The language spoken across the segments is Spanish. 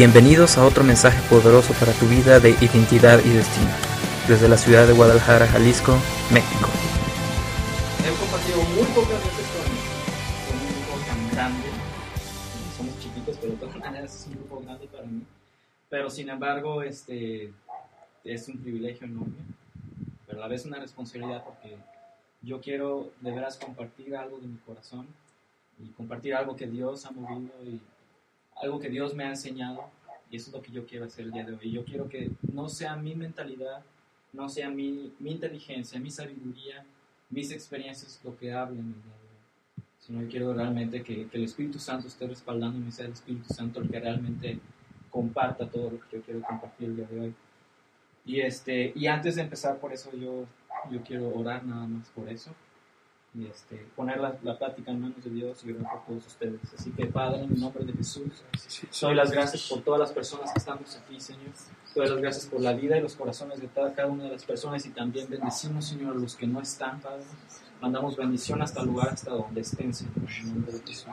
Bienvenidos a otro mensaje poderoso para tu vida de identidad y destino, desde la ciudad de Guadalajara, Jalisco, México. He compartido muy pocas veces con, con un grupo tan grande. Somos chiquitos, pero de todas maneras es un grupo grande para mí. Pero sin embargo, este, es un privilegio enorme, pero a la vez una responsabilidad porque yo quiero de veras compartir algo de mi corazón y compartir algo que Dios ha movido y algo que Dios me ha enseñado y eso es lo que yo quiero hacer el día de hoy. Yo quiero que no sea mi mentalidad, no sea mi, mi inteligencia, mi sabiduría, mis experiencias lo que hablen el día de hoy, sino yo quiero realmente que, que el Espíritu Santo esté respaldándome y sea el Espíritu Santo el que realmente comparta todo lo que yo quiero compartir el día de hoy. Y, este, y antes de empezar por eso yo, yo quiero orar nada más por eso y este, poner la, la, plática en manos de Dios y orar por todos ustedes. Así que Padre, en el nombre de Jesús, doy las gracias por todas las personas que estamos aquí, Señor. Doy las gracias por la vida y los corazones de cada, una de las personas y también bendecimos, Señor, a los que no están, Padre. Mandamos bendición hasta el lugar, hasta donde estén, Señor, en el nombre de Jesús.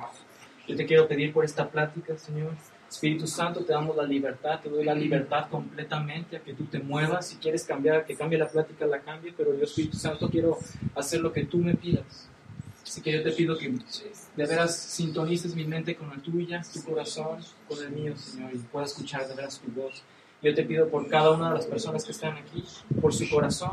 Yo te quiero pedir por esta plática, Señor. Espíritu Santo, te damos la libertad, te doy la libertad completamente a que tú te muevas. Si quieres cambiar, que cambie la plática, la cambie, pero yo, Espíritu Santo, quiero hacer lo que tú me pidas. Así que yo te pido que de veras sintonices mi mente con la tuya, tu corazón con el mío, Señor, y pueda escuchar de veras tu voz. Yo te pido por cada una de las personas que están aquí, por su corazón,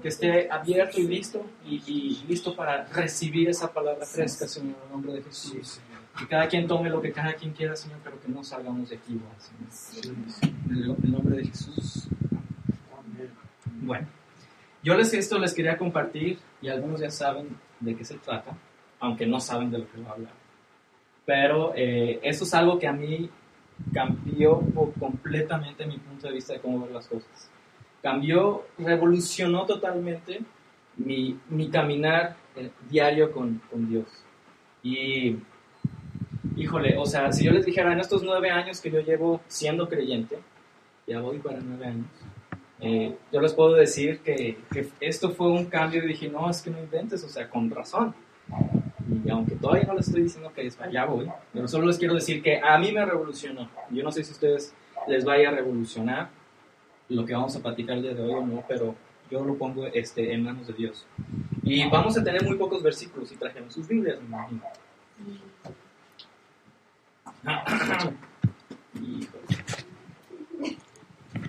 que esté abierto y listo, y, y listo para recibir esa palabra fresca, Señor, en el nombre de Jesús. Que cada quien tome lo que cada quien quiera, Señor, pero que no salgamos de aquí, Señor. En el nombre de Jesús. Bueno, yo les esto les quería compartir y algunos ya saben de qué se trata, aunque no saben de lo que voy a hablar. Pero eh, eso es algo que a mí cambió completamente mi punto de vista de cómo ver las cosas. Cambió, revolucionó totalmente mi, mi caminar eh, diario con, con Dios. Y híjole, o sea, si yo les dijera en estos nueve años que yo llevo siendo creyente, ya voy para nueve años, eh, yo les puedo decir que, que, esto fue un cambio y dije, no, es que no inventes, o sea, con razón. Y aunque todavía no les estoy diciendo que es, ya voy, pero solo les quiero decir que a mí me revolucionó. Yo no sé si a ustedes les vaya a revolucionar lo que vamos a platicar el día de hoy o no, pero yo lo pongo este, en manos de Dios. Y vamos a tener muy pocos versículos y trajimos sus Biblias, me imagino.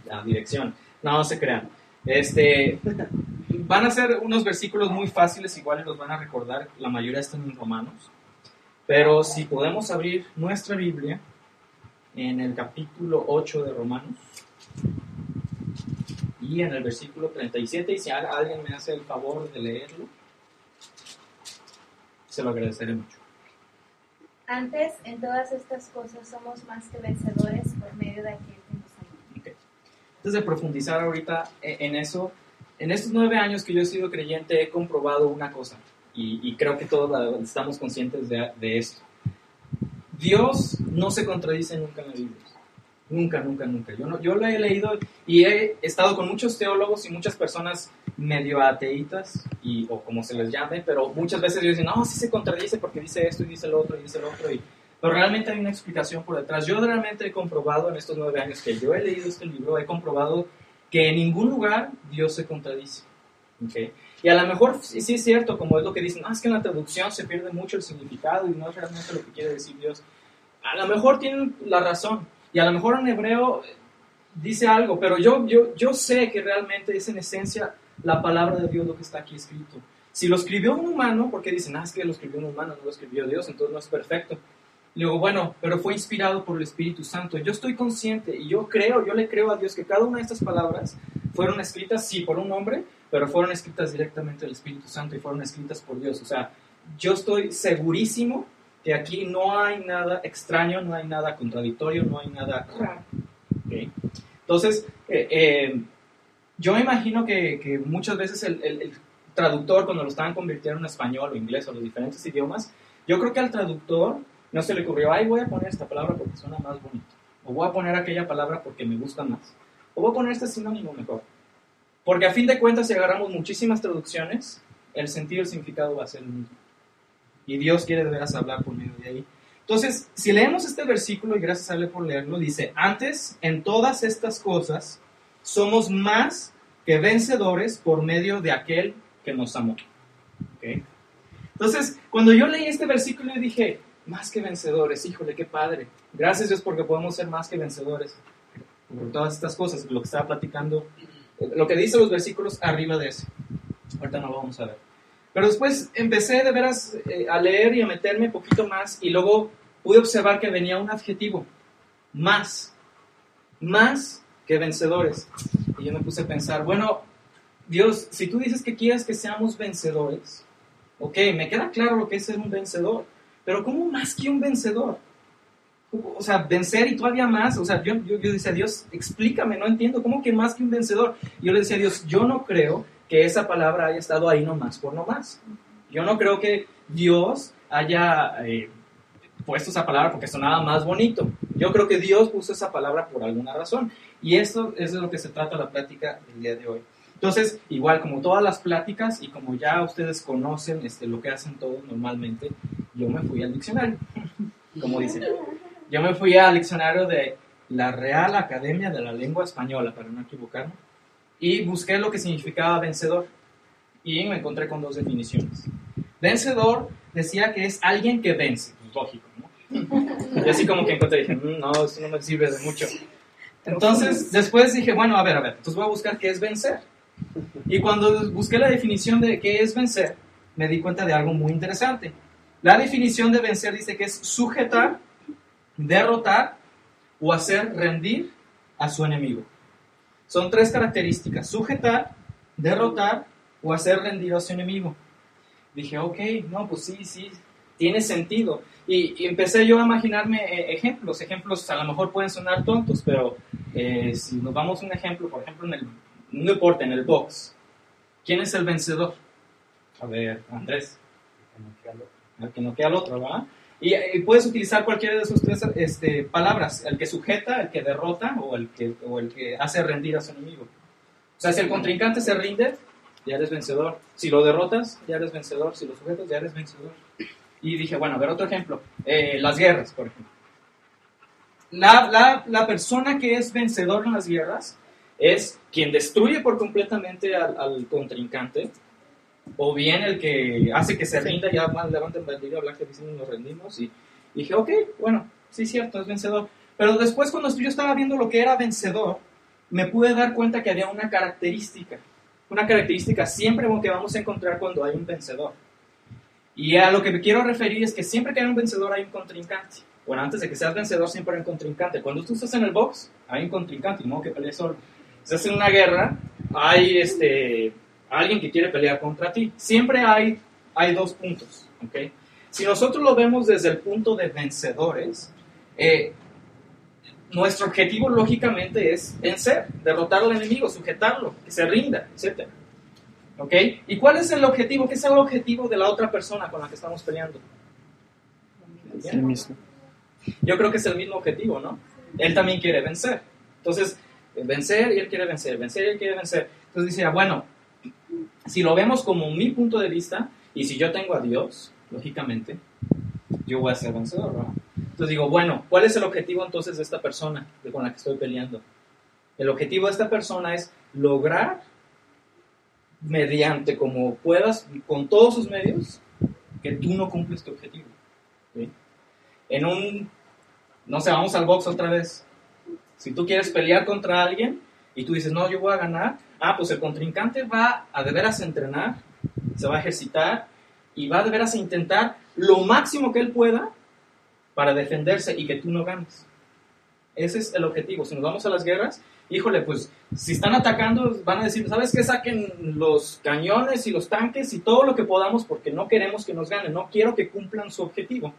La dirección. No, se crean. Este, van a ser unos versículos muy fáciles, iguales los van a recordar. La mayoría están en Romanos. Pero si podemos abrir nuestra Biblia en el capítulo 8 de Romanos y en el versículo 37, y si alguien me hace el favor de leerlo, se lo agradeceré mucho. Antes, en todas estas cosas somos más que vencedores por medio de aquel que nos amó. Okay. Antes de profundizar ahorita en eso, en estos nueve años que yo he sido creyente he comprobado una cosa, y, y creo que todos estamos conscientes de, de, esto. Dios no se contradice nunca en la Biblia. Nunca, nunca, nunca. Yo, no, yo lo he leído y he estado con muchos teólogos y muchas personas medio ateitas, y, o como se les llame, pero muchas veces dicen, no, sí se contradice porque dice esto y dice lo otro y dice lo otro, y, pero realmente hay una explicación por detrás. Yo realmente he comprobado en estos nueve años que yo he leído este libro, he comprobado que en ningún lugar Dios se contradice. ¿okay? Y a lo mejor sí, sí, es cierto, como es lo que dicen, ah, es que en la traducción se pierde mucho el significado y no es realmente lo que quiere decir Dios. A lo mejor tienen la razón, y a lo mejor en hebreo dice algo, pero yo, yo, yo sé que realmente es en esencia la palabra de Dios lo que está aquí escrito. Si lo escribió un humano, porque dicen, ah, es que lo escribió un humano, no lo escribió Dios, entonces no es perfecto. Le digo, bueno, pero fue inspirado por el Espíritu Santo. Yo estoy consciente y yo creo, yo le creo a Dios que cada una de estas palabras fueron escritas, sí, por un hombre, pero fueron escritas directamente del Espíritu Santo y fueron escritas por Dios. O sea, yo estoy segurísimo que aquí no hay nada extraño, no hay nada contradictorio, no hay nada raro. ¿okay? Entonces, eh, eh, yo me imagino que, que muchas veces el, el, el, traductor, cuando lo estaban convirtiendo en español o inglés o los diferentes idiomas, yo creo que al traductor no se le ocurrió, ay, voy a poner esta palabra porque suena más bonito, o voy a poner aquella palabra porque me gusta más, o voy a poner este sinónimo mejor. Porque a fin de cuentas, si agarramos muchísimas traducciones, el sentido y el significado va a ser el mismo. Y Dios quiere de veras hablar por medio de ahí. Entonces, si leemos este versículo, y gracias a él por leerlo, dice, antes, en todas estas cosas, somos más que vencedores por medio de aquel que nos amó. ¿Ok? Entonces, cuando yo leí este versículo, dije, más que vencedores, híjole, qué padre. Gracias Dios porque podemos ser más que vencedores por todas estas cosas, lo que estaba platicando, lo que dice los versículos arriba de ese. Ahorita no lo vamos a ver. Pero después empecé de veras eh, a leer y a meterme un poquito más y luego pude observar que venía un adjetivo, más, más que vencedores. Y yo me puse a pensar, bueno, Dios, si tú dices que quieres que seamos vencedores, ok, me queda claro lo que es ser un vencedor, pero ¿cómo más que un vencedor? O sea, vencer y todavía más, o sea, yo, yo, yo decía, Dios, explícame, no entiendo, ¿cómo que más que un vencedor? Yo le decía a Dios, yo no creo que esa palabra haya estado ahí nomás por nomás. Yo no creo que Dios haya eh, puesto esa palabra porque sonaba más bonito. Yo creo que Dios puso esa palabra por alguna razón. Y esto, es de lo que se trata la plática del día de hoy. Entonces, igual como todas las pláticas y como ya ustedes conocen este, lo que hacen todos normalmente, yo me fui al diccionario, como dicen. Yo me fui al diccionario de la Real Academia de la Lengua Española, para no equivocarme, y busqué lo que significaba vencedor. Y me encontré con dos definiciones. Vencedor decía que es alguien que vence, pues, lógico, ¿no? Y así como que encontré, dije, "Mm, no, eso no me sirve de mucho. Entonces, después dije, bueno, a ver, a ver, entonces voy a buscar qué es vencer. Y cuando busqué la definición de qué es vencer, me di cuenta de algo muy interesante. La definición de vencer dice que es sujetar, derrotar o hacer rendir a su enemigo. Son tres características, sujetar, derrotar o hacer rendir a su enemigo. Dije, ok, no, pues sí, sí, tiene sentido. Y, y empecé yo a imaginarme eh, ejemplos. Ejemplos a lo mejor pueden sonar tontos, pero eh, si nos vamos a un ejemplo, por ejemplo, en el, importa, en el box, ¿quién es el vencedor? A ver, Andrés. El que noquea al otro, ¿verdad? Y, y puedes utilizar cualquiera de esas tres este, palabras, el que sujeta, el que derrota o el que, o el que hace rendir a su enemigo. O sea, si el contrincante se rinde, ya eres vencedor. Si lo derrotas, ya eres vencedor. Si lo sujetas, ya eres vencedor. Y dije, bueno, a ver otro ejemplo. Eh, las guerras, por ejemplo. La, la, la, persona que es vencedor en las guerras es quien destruye por completamente al, al contrincante, o bien el que hace que se rinda, ya más levanten bandera blanca diciendo nos rendimos. Y, y dije, ok, bueno, sí, cierto, es vencedor. Pero después, cuando yo estaba viendo lo que era vencedor, me pude dar cuenta que había una característica. Una característica siempre que vamos a encontrar cuando hay un vencedor. Y a lo que me quiero referir es que siempre que hay un vencedor hay un contrincante. Bueno, antes de que seas vencedor siempre hay un contrincante. Cuando tú estás en el box, hay un contrincante, y no que pelees solo. Si estás en una guerra, hay este, alguien que quiere pelear contra ti. Siempre hay, hay dos puntos. ¿okay? Si nosotros lo vemos desde el punto de vencedores, eh, nuestro objetivo lógicamente es vencer, derrotar al enemigo, sujetarlo, que se rinda, etc. ¿Ok? ¿Y cuál es el objetivo? ¿Qué es el objetivo de la otra persona con la que estamos peleando? El mismo. Yo creo que es el mismo objetivo, ¿no? Él también quiere vencer. Entonces, vencer y él quiere vencer, vencer y él quiere vencer. Entonces dice, bueno, si lo vemos como mi punto de vista, y si yo tengo a Dios, lógicamente, yo voy a ser vencedor, ¿verdad? Entonces digo, bueno, ¿cuál es el objetivo entonces de esta persona con la que estoy peleando? El objetivo de esta persona es lograr, mediante como puedas, con todos sus medios, que tú no cumples tu objetivo. En un, no sé, vamos al box otra vez. Si tú quieres pelear contra alguien y tú dices, no, yo voy a ganar, ah, pues el contrincante va a de veras entrenar, se va a ejercitar y va de veras intentar lo máximo que él pueda para defenderse y que tú no ganes. Ese es el objetivo. Si nos vamos a las guerras, híjole, pues si están atacando, van a decir, ¿sabes qué? Saquen los cañones y los tanques y todo lo que podamos porque no queremos que nos ganen, no quiero que cumplan su objetivo.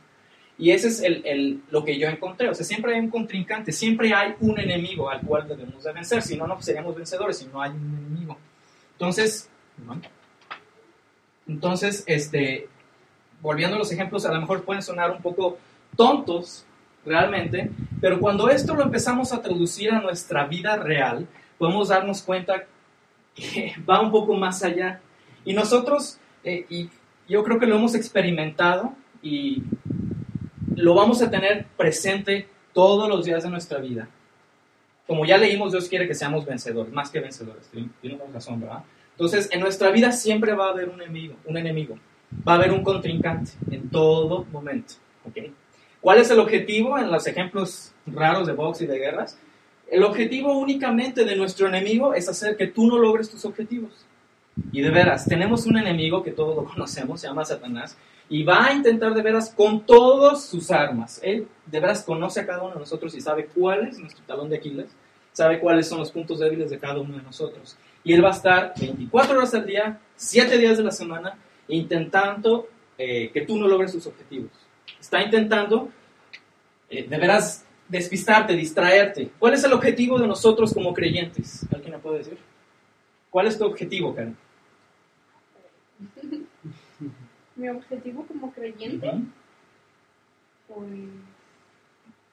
Y ese es el, el, lo que yo encontré. O sea, siempre hay un contrincante, siempre hay un enemigo al cual debemos de vencer. Si no, no seríamos vencedores, si no hay un enemigo. Entonces, entonces, este, volviendo a los ejemplos, a lo mejor pueden sonar un poco tontos realmente, pero cuando esto lo empezamos a traducir a nuestra vida real, podemos darnos cuenta que va un poco más allá. Y nosotros, eh, y yo creo que lo hemos experimentado y lo vamos a tener presente todos los días de nuestra vida. Como ya leímos, Dios quiere que seamos vencedores, más que vencedores. Tenemos razón, ¿verdad? Entonces, en nuestra vida siempre va a haber un enemigo, un enemigo. Va a haber un contrincante en todo momento. ¿ok? ¿Cuál es el objetivo en los ejemplos raros de box y de guerras? El objetivo únicamente de nuestro enemigo es hacer que tú no logres tus objetivos. Y de veras, tenemos un enemigo que todos lo conocemos, se llama Satanás, y va a intentar de veras con todas sus armas. Él de veras conoce a cada uno de nosotros y sabe cuál es nuestro talón de Aquiles, sabe cuáles son los puntos débiles de cada uno de nosotros. Y él va a estar 24 horas al día, 7 días de la semana, intentando eh, que tú no logres tus objetivos. Está intentando eh, de veras despistarte, distraerte. ¿Cuál es el objetivo de nosotros como creyentes? ¿Alguien me puede decir? ¿Cuál es tu objetivo, Karen? Mi objetivo como creyente, pues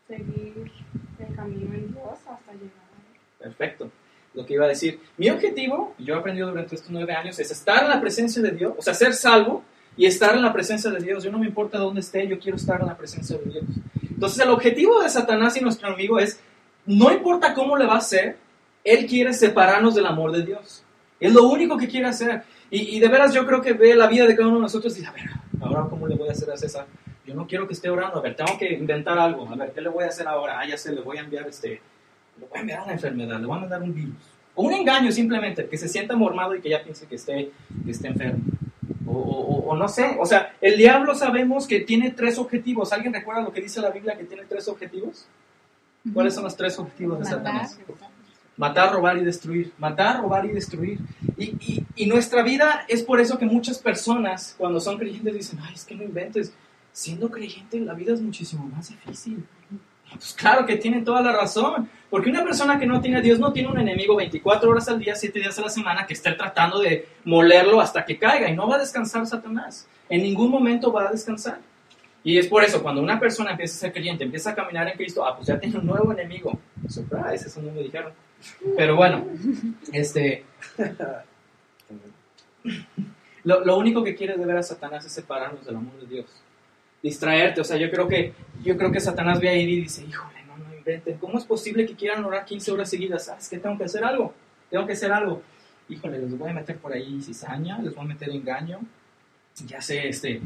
seguir el camino en Dios hasta llegar a Él. Perfecto. Lo que iba a decir, mi objetivo, yo he aprendido durante estos nueve años, es estar en la presencia de Dios, o sea, ser salvo y estar en la presencia de Dios. Yo no me importa dónde esté, yo quiero estar en la presencia de Dios. Entonces, el objetivo de Satanás y nuestro amigo es, no importa cómo le va a hacer, él quiere separarnos del amor de Dios. Es lo único que quiere hacer. Y, de veras yo creo que ve la vida de cada uno de nosotros y dice, a ver, ahora cómo le voy a hacer a César. Yo no quiero que esté orando, a ver, tengo que inventar algo, a ver, ¿qué le voy a hacer ahora? Ah, ya sé, le voy a enviar este, le voy a enviar una enfermedad, le voy a mandar un virus. O un engaño simplemente, que se sienta mormado y que ya piense que esté, que esté enfermo. O, o, o, no sé, o sea, el diablo sabemos que tiene tres objetivos. ¿Alguien recuerda lo que dice la Biblia que tiene tres objetivos? ¿Cuáles son los tres objetivos de Satanás? Matar, robar y destruir. Matar, robar y destruir. Y, y, nuestra vida es por eso que muchas personas, cuando son creyentes, dicen, ay, es que no inventes. Siendo creyente, la vida es muchísimo más difícil. Pues claro que tienen toda la razón. Porque una persona que no tiene a Dios no tiene un enemigo 24 horas al día, 7 días a la semana, que esté tratando de molerlo hasta que caiga. Y no va a descansar Satanás. En ningún momento va a descansar. Y es por eso, cuando una persona empieza a ser creyente, empieza a caminar en Cristo, ah, pues ya tiene un nuevo enemigo. Surprise, eso no me dijeron. Pero bueno, este. Lo, lo, único que quiere de ver a Satanás es separarnos del amor de Dios. Distraerte. O sea, yo creo que, yo creo que Satanás ve ahí y dice, híjole, no, no inventen. ¿Cómo es posible que quieran orar 15 horas seguidas? ¿Sabes que tengo que hacer algo? Tengo que hacer algo. Híjole, les voy a meter por ahí cizaña, les voy a meter engaño. Ya sé, este,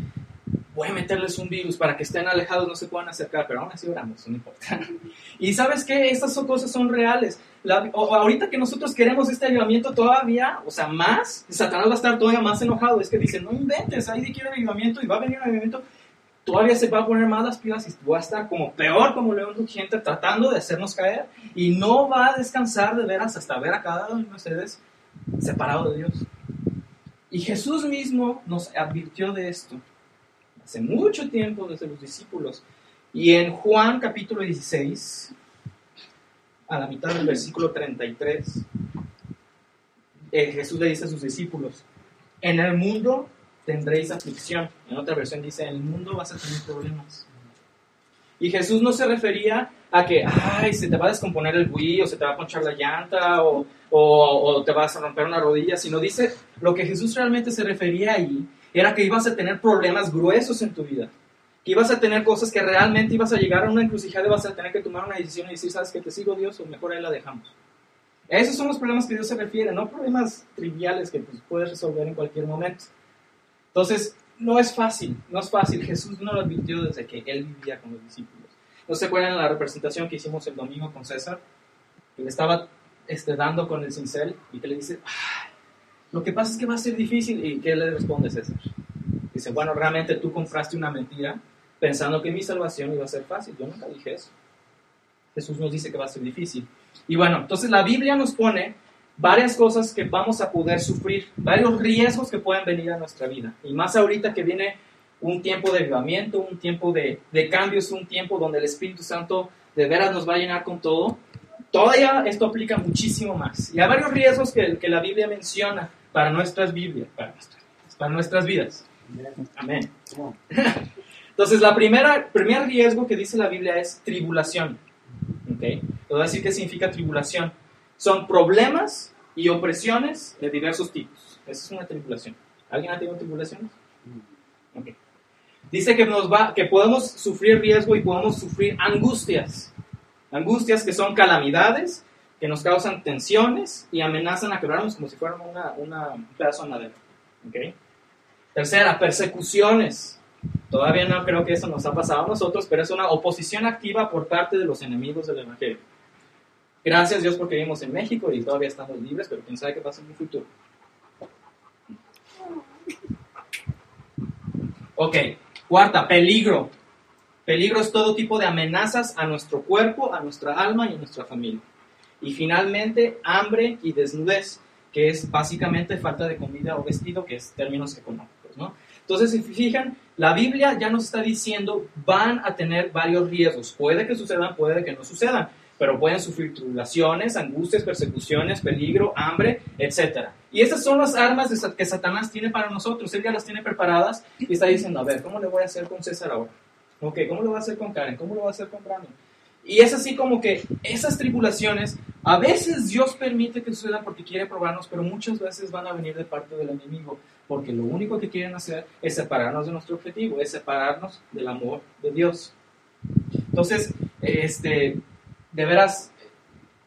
voy a meterles un virus para que estén alejados, no se puedan acercar, pero aún así oramos, no importa. Y sabes qué, estas cosas son reales. ahorita que nosotros queremos este avivamiento todavía, o sea, más, Satanás va a estar todavía más enojado. Es que dice, no inventes, ahí quiere avivamiento y va a venir un avivamiento. Todavía se va a poner más las pilas y va a estar como peor como león rugiente tratando de hacernos caer y no va a descansar de veras hasta ver a cada uno de ustedes separado de Dios. Y Jesús mismo nos advirtió de esto hace mucho tiempo desde los discípulos. Y en Juan capítulo 16, a la mitad del versículo 33, eh, Jesús le dice a sus discípulos, en el mundo tendréis aflicción. En otra versión dice, en el mundo vas a tener problemas. Y Jesús no se refería a que, ay, se te va a descomponer el Wii, o se te va a ponchar la llanta, o, o, te vas a romper una rodilla, sino dice, lo que Jesús realmente se refería ahí era que ibas a tener problemas gruesos en tu vida, que ibas a tener cosas que realmente ibas a llegar a una encrucijada y vas a tener que tomar una decisión y decir, sabes que te sigo Dios o mejor ahí la dejamos. Esos son los problemas que Dios se refiere, no problemas triviales que pues, puedes resolver en cualquier momento. Entonces, no es fácil, no es fácil. Jesús no lo advirtió desde que él vivía con los discípulos. ¿No se acuerdan la representación que hicimos el domingo con César? Que le estaba este, dando con el cincel y que le dice, lo que pasa es que va a ser difícil. ¿Y qué le responde César? Dice, bueno, realmente tú compraste una mentira pensando que mi salvación iba a ser fácil. Yo nunca dije eso. Jesús nos dice que va a ser difícil. Y bueno, entonces la Biblia nos pone varias cosas que vamos a poder sufrir, varios riesgos que pueden venir a nuestra vida. Y más ahorita que viene un tiempo de avivamiento, un tiempo de, de cambios, un tiempo donde el Espíritu Santo de veras nos va a llenar con todo. Todavía esto aplica muchísimo más. Y hay varios riesgos que, que la Biblia menciona para nuestras Biblias, para nuestras, para nuestras vidas. Amén. Entonces, la primera, primer riesgo que dice la Biblia es tribulación. ¿Okay? voy a decir qué significa tribulación. Son problemas y opresiones de diversos tipos. Esa es una tribulación. ¿Alguien ha tenido tribulaciones? Okay. Dice que, nos va, que podemos sufrir riesgo y podemos sufrir angustias. Angustias que son calamidades, que nos causan tensiones y amenazan a quebrarnos como si fuéramos una, una, un de madera. ¿ok? Tercera, persecuciones. Todavía no creo que eso nos ha pasado a nosotros, pero es una oposición activa por parte de los enemigos del Evangelio. Gracias Dios porque vivimos en México y todavía estamos libres, pero quién sabe qué pasa en el futuro. Ok, cuarta, peligro. Peligro es todo tipo de amenazas a nuestro cuerpo, a nuestra alma y a nuestra familia. Y finalmente, hambre y desnudez, que es básicamente falta de comida o vestido, que es términos económicos. ¿no? Entonces, si fijan, la Biblia ya nos está diciendo, van a tener varios riesgos. Puede que sucedan, puede que no sucedan, pero pueden sufrir tribulaciones, angustias, persecuciones, peligro, hambre, etc. Y esas son las armas que Satanás tiene para nosotros. Él ya las tiene preparadas y está diciendo, a ver, ¿cómo le voy a hacer con César ahora? Ok, ¿cómo lo va a hacer con Karen? ¿Cómo lo va a hacer con Brandon? Y es así como que esas tribulaciones, a veces Dios permite que sucedan porque quiere probarnos, pero muchas veces van a venir de parte del enemigo, porque lo único que quieren hacer es separarnos de nuestro objetivo, es separarnos del amor de Dios. Entonces, este, de veras,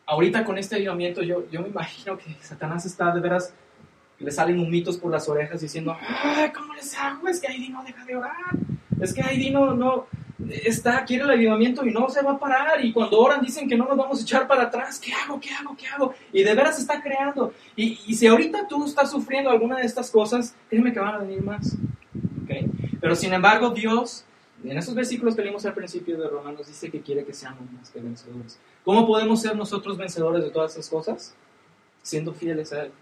ahorita con este avivamiento, yo, yo me imagino que Satanás está de veras, le salen humitos por las orejas diciendo, Ay, ¿cómo les hago? Es que Heidi no deja de orar, es que Heidi no, no, está, quiere el avivamiento y no se va a parar. Y cuando oran dicen que no nos vamos a echar para atrás. ¿Qué hago? ¿Qué hago? ¿Qué hago? Y de veras está creando. Y, si ahorita tú estás sufriendo alguna de estas cosas, créeme que van a venir más. ¿Okay? Pero sin embargo, Dios, en esos versículos que leímos al principio de Romanos, dice que quiere que seamos más que vencedores. ¿Cómo podemos ser nosotros vencedores de todas esas cosas? Siendo fieles a Él.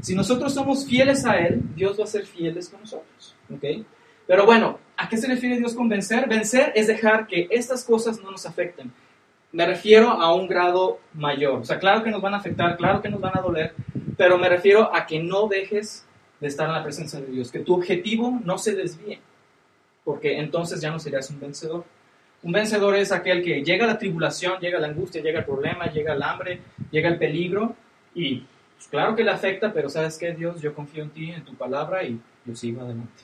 Si nosotros somos fieles a Él, Dios va a ser fieles con nosotros. ¿okay? Pero bueno, ¿a qué se refiere Dios con vencer? Vencer es dejar que estas cosas no nos afecten. Me refiero a un grado mayor. O sea, claro que nos van a afectar, claro que nos van a doler, pero me refiero a que no dejes de estar en la presencia de Dios, que tu objetivo no se desvíe, porque entonces ya no serías un vencedor. Un vencedor es aquel que llega la tribulación, llega la angustia, llega el problema, llega el hambre, llega el peligro y pues, claro que le afecta, pero sabes qué, Dios, yo confío en ti, en tu palabra y yo sigo adelante.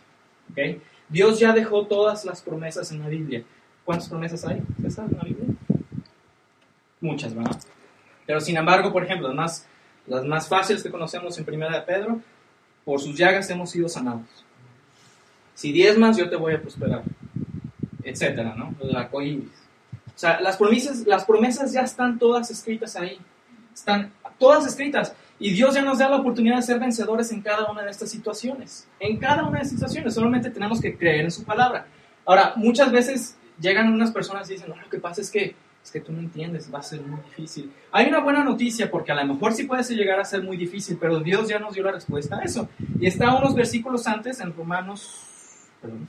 ¿Okay? Dios ya dejó todas las promesas en la Biblia. ¿Cuántas promesas hay en la Biblia? Muchas, ¿verdad? Pero sin embargo, por ejemplo, las más, las más fáciles que conocemos en Primera de Pedro, por sus llagas hemos sido sanados. Si diezmas, yo te voy a prosperar. Etcétera, ¿no? La O sea, las promesas, las promesas ya están todas escritas ahí. Están todas escritas. Y Dios ya nos da la oportunidad de ser vencedores en cada una de estas situaciones. En cada una de estas situaciones. Solamente tenemos que creer en su palabra. Ahora, muchas veces llegan unas personas y dicen, no, lo que pasa es que, es que tú no entiendes, va a ser muy difícil. Hay una buena noticia porque a lo mejor sí puede llegar a ser muy difícil, pero Dios ya nos dio la respuesta a eso. Y está unos versículos antes en Romanos, perdón,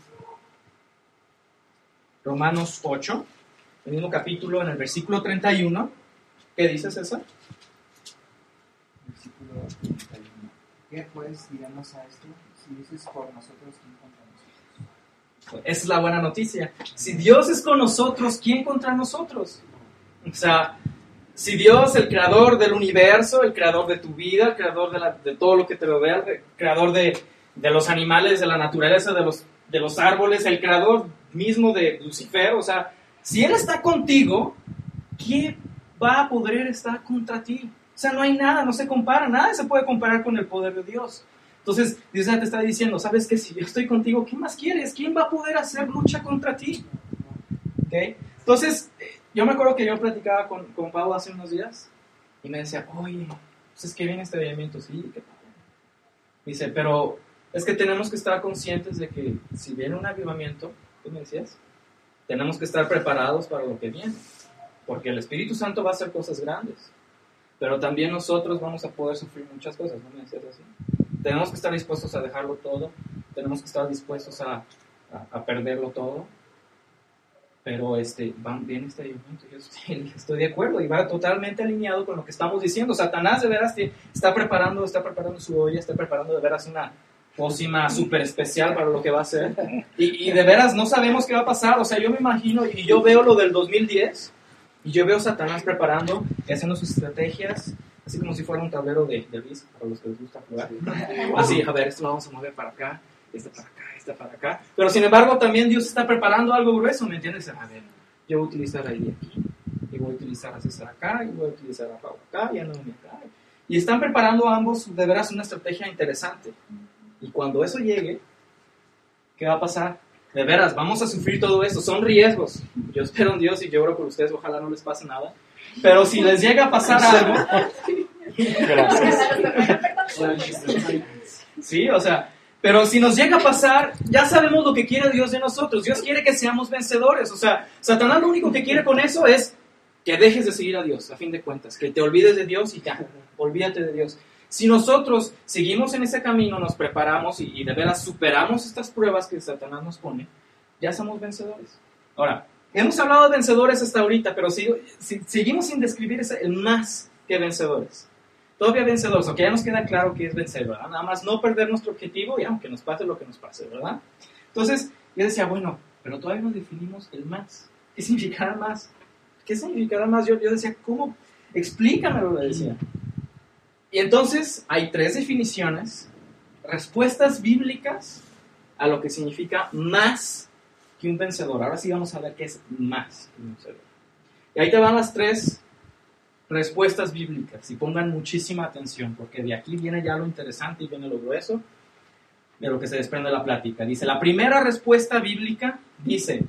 Romanos 8, el mismo capítulo, en el versículo 31. ¿Qué dice César? ¿Qué pues a esto? Si Dios es por nosotros, ¿quién contra nosotros? Esa es la buena noticia. Si Dios es con nosotros, ¿quién contra nosotros? O sea, si Dios, el creador del universo, el creador de tu vida, el creador de todo lo que te rodea, el creador de, de, los animales, de la naturaleza, de los, de los árboles, el creador mismo de Lucifer, o sea, si Él está contigo, ¿quién va a poder estar contra ti? Sea, no hay nada, no se compara, nada se puede comparar con el poder de Dios. Entonces, Dios ya te está diciendo, ¿sabes qué? Si yo estoy contigo, ¿qué más quieres? ¿Quién va a poder hacer lucha contra ti? ¿Okay? Entonces, yo me acuerdo que yo platicaba con, con Pablo hace unos días y me decía, oye, pues es que viene este avivamiento, sí, qué padre. Dice, pero es que tenemos que estar conscientes de que si viene un avivamiento, ¿tú me decías? Tenemos que estar preparados para lo que viene, porque el Espíritu Santo va a hacer cosas grandes pero también nosotros vamos a poder sufrir muchas cosas, ¿no me decías así? Tenemos que estar dispuestos a dejarlo todo, tenemos que estar dispuestos a, a, a perderlo todo, pero este, van bien este argumento, yo estoy, estoy, de acuerdo y va totalmente alineado con lo que estamos diciendo. Satanás de veras está preparando, está preparando su olla, está preparando de veras una pócima súper especial para lo que va a hacer. Y, y, de veras no sabemos qué va a pasar. O sea, yo me imagino y yo veo lo del 2010 y yo veo a Satanás preparando y haciendo sus estrategias, así como si fuera un tablero de, de Luis, para los que les gusta jugar. Así, a ver, esto lo vamos a mover para acá. este para acá, este para acá. Pero sin embargo, también Dios está preparando algo grueso, ¿me entiendes? A ver, yo voy a utilizar ahí aquí, y voy a utilizar a César acá, y voy a utilizar a Pablo acá, y a Naomi acá. Y están preparando ambos, de veras, una estrategia interesante. Y cuando eso llegue, ¿qué va a pasar? De veras, vamos a sufrir todo esto, son riesgos. Yo espero en Dios y yo oro por ustedes, ojalá no les pase nada. Pero si les llega a pasar algo, Sí, o sea, pero si nos llega a pasar, ya sabemos lo que quiere Dios de nosotros. Dios quiere que seamos vencedores. O sea, Satanás lo único que quiere con eso es que dejes de seguir a Dios, a fin de cuentas, que te olvides de Dios y ya, olvídate de Dios. Si nosotros seguimos en ese camino, nos preparamos y, de veras superamos estas pruebas que Satanás nos pone, ya somos vencedores. Ahora, hemos hablado de vencedores hasta ahorita, pero si, seguimos sin describir el más que vencedores. Todavía vencedores, aunque ya nos queda claro que es vencer, ¿verdad? Nada más no perder nuestro objetivo y aunque nos pase lo que nos pase, ¿verdad? Entonces, yo decía, bueno, pero todavía no definimos el más. ¿Qué significará más? ¿Qué significará más? Yo, yo decía, ¿cómo? Explícamelo, le decía. Y entonces hay tres definiciones, respuestas bíblicas a lo que significa más que un vencedor. Ahora sí vamos a ver qué es más que un vencedor. Y ahí te van las tres respuestas bíblicas y pongan muchísima atención porque de aquí viene ya lo interesante y viene lo grueso de lo que se desprende de la plática. Dice, la primera respuesta bíblica dice,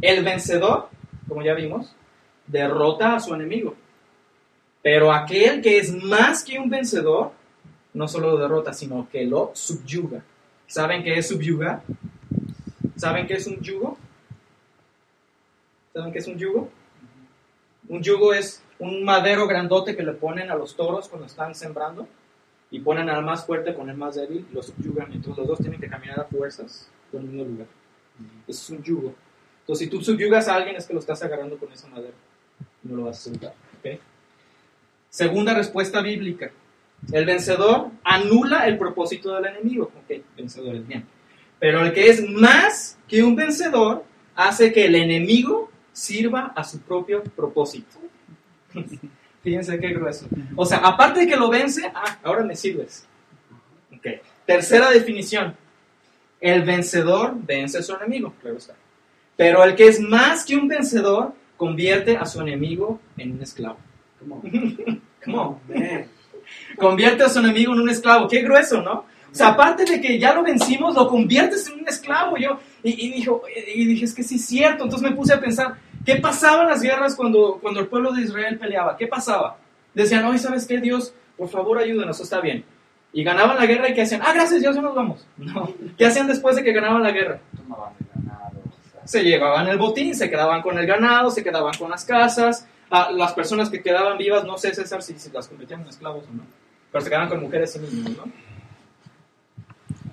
el vencedor, como ya vimos, derrota a su enemigo. Pero aquel que es más que un vencedor, no solo lo derrota, sino que lo subyuga. ¿Saben qué es subyugar? ¿Saben qué es un yugo? ¿Saben qué es un yugo? Un yugo es un madero grandote que le ponen a los toros cuando están sembrando y ponen al más fuerte con el más débil y lo subyugan. Entonces los dos tienen que caminar a fuerzas por el mismo lugar. Es un yugo. Entonces si tú subyugas a alguien es que lo estás agarrando con esa madera. No lo vas a soltar. ¿ok? Segunda respuesta bíblica. El vencedor anula el propósito del enemigo. Ok, vencedor es bien. Pero el que es más que un vencedor hace que el enemigo sirva a su propio propósito. Fíjense qué grueso. O sea, aparte de que lo vence, ah, ahora me sirves. Ok. Tercera definición. El vencedor vence a su enemigo, claro está. Pero el que es más que un vencedor convierte a su enemigo en un esclavo. ¿Cómo? ¿Cómo? Man. Convierte a su enemigo en un esclavo. Qué grueso, ¿no? O sea, aparte de que ya lo vencimos, lo conviertes en un esclavo. Yo, y, y dijo, y dije, es que sí es cierto. Entonces me puse a pensar, ¿qué pasaba en las guerras cuando, cuando el pueblo de Israel peleaba? ¿Qué pasaba? Decían, oye, ¿sabes qué? Dios, por favor, ayúdenos, está bien. Y ganaban la guerra y ¿qué hacían? Ah, gracias Dios, ya nos vamos. No. ¿Qué hacían después de que ganaban la guerra? Tomaban el ganado. o sea, Se llevaban el botín, se quedaban con el ganado, se quedaban con las casas. Ah, las personas que quedaban vivas, no sé, César, si, si las convertían en esclavos o no. Pero se quedaban con mujeres y niños, ¿no?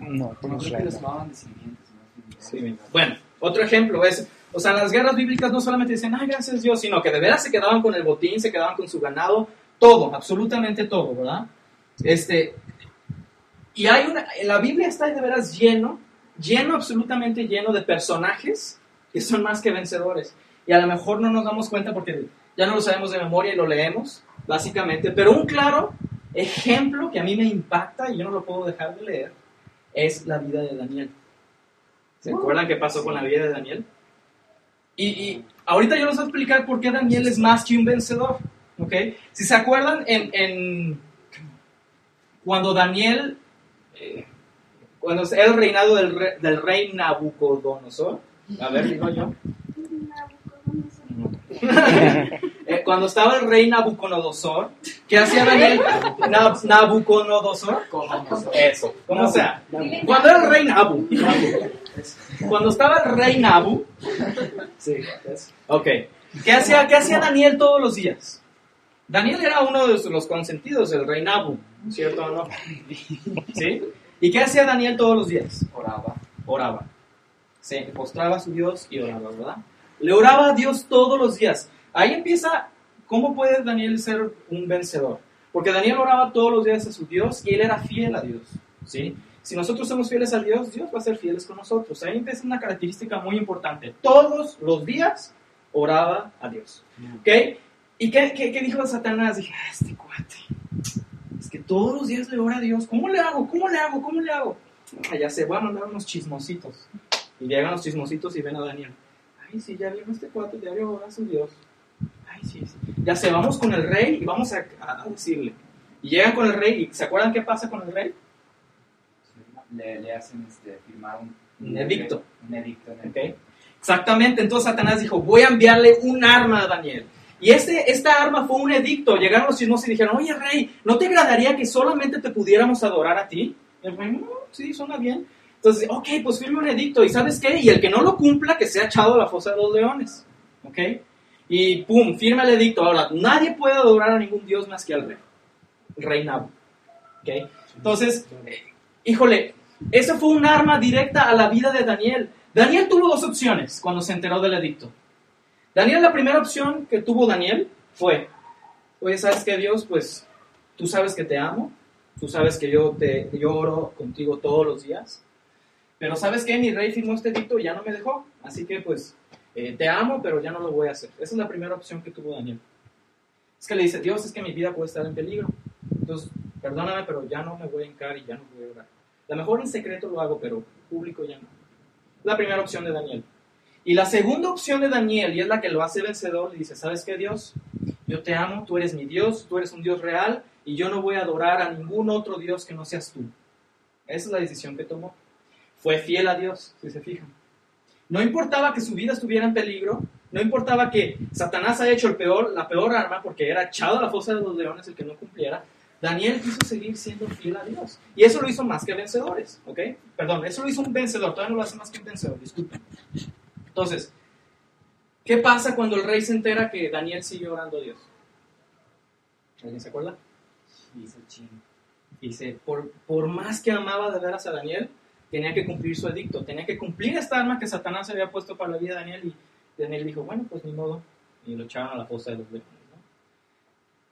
No, no creo que los. ¿no? Sí, bueno, otro ejemplo es, o sea, en las guerras bíblicas no solamente dicen, ay, gracias Dios, sino que de veras se quedaban con el botín, se quedaban con su ganado, todo, absolutamente todo, ¿verdad? Este, y hay una, en la Biblia está de veras lleno, lleno, absolutamente lleno de personajes que son más que vencedores. Y a lo mejor no nos damos cuenta porque ya no lo sabemos de memoria y lo leemos, básicamente, pero un claro ejemplo que a mí me impacta y yo no lo puedo dejar de leer es la vida de Daniel. ¿Se acuerdan qué pasó con la vida de Daniel? Y, y ahorita yo les voy a explicar por qué Daniel es más que un vencedor. ¿ok? Si se acuerdan, en, en- cuando Daniel, eh, cuando es el reinado del, re- del rey Nabucodonosor, a ver, digo yo, cuando estaba el rey Nabucodonosor, ¿qué hacía Daniel? Nab- Nabucodonosor, eso, como sea. Cuando era el rey Nabu, cuando estaba el rey Nabu, sí, ok, ¿qué hacía, ¿qué hacía Daniel todos los días? Daniel era uno de los consentidos del rey Nabu, ¿cierto o no? ¿Sí? ¿Y qué hacía Daniel todos los días? Oraba. Oraba. Se postraba a su Dios y oraba, ¿verdad? Le oraba a Dios todos los días. Ahí empieza cómo puede Daniel ser un vencedor. Porque Daniel oraba todos los días a su Dios y él era fiel a Dios. ¿sí? Si nosotros somos fieles a Dios, Dios va a ser fieles con nosotros. Ahí empieza una característica muy importante. Todos los días oraba a Dios. ¿Ok? ¿Y qué, qué- qué dijo Satanás? Dije, ah, este cuate. Es que todos los días le ora a Dios. ¿Cómo le hago? ¿Cómo le hago? ¿Cómo le hago? "Ah, ya sé, voy a mandar unos chismositos. Y llegan los chismositos y ven a Daniel. Ay, sí, ya vino este cuate, ya vio a su Dios. Ay, sí, sí. Ya sé, vamos con el rey y vamos a, a decirle. Y llegan con el rey y ¿se acuerdan qué pasa con el rey? Le, le hacen este, firmar un, Un edicto. Un edicto. en el- ¿Ok? Exactamente, entonces Satanás dijo, voy a enviarle un arma a Daniel. Y este, esta arma fue un edicto. Llegaron los chismosos y dijeron, oye rey, ¿no te agradaría que solamente te pudiéramos adorar a ti? El rey, no, sí, suena bien. Entonces, ok, pues firme un edicto. ¿Y sabes qué? Y el que no lo cumpla, que sea echado a la fosa de los leones. ¿Ok? Y pum, firma el edicto. Ahora, nadie puede adorar a ningún dios más que al rey. Nabu. ¿Ok? Entonces, eh, híjole, esa fue un arma directa a la vida de Daniel. Daniel tuvo dos opciones cuando se enteró del edicto. Daniel, la primera opción que tuvo Daniel fue, oye, ¿sabes qué, Dios? Pues tú sabes que te amo, tú sabes que yo, te, yo oro contigo todos los días, pero ¿sabes qué? Mi rey firmó este edicto y ya no me dejó, así que pues eh, te amo, pero ya no lo voy a hacer. Esa es la primera opción que tuvo Daniel. Es que le dice, Dios, es que mi vida puede estar en peligro, entonces perdóname, pero ya no me voy a hincar y ya no voy a orar. A lo mejor en secreto lo hago, pero público ya no. La primera opción de Daniel. Y la segunda opción de Daniel, y es la que lo hace vencedor, le dice, ¿sabes qué Dios? Yo te amo, tú eres mi Dios, tú eres un Dios real, y yo no voy a adorar a ningún otro Dios que no seas tú. Esa es la decisión que tomó. Fue fiel a Dios, si se fijan. No importaba que su vida estuviera en peligro, no importaba que Satanás haya hecho el peor, la peor arma, porque era echado a la fosa de los leones el que no cumpliera. Daniel quiso seguir siendo fiel a Dios. Y eso lo hizo más que vencedores, ¿ok? Perdón, eso lo hizo un vencedor, todavía no lo hace más que un vencedor, disculpen. Entonces, ¿qué pasa cuando el rey se entera que Daniel sigue orando a Dios? ¿Alguien se acuerda? Dice, por, por más que amaba de veras a Daniel, tenía que cumplir su edicto, tenía que cumplir esta arma que Satanás había puesto para la vida de Daniel y Daniel dijo, bueno, pues ni modo, y lo echaron a la fosa de los leones. ¿no?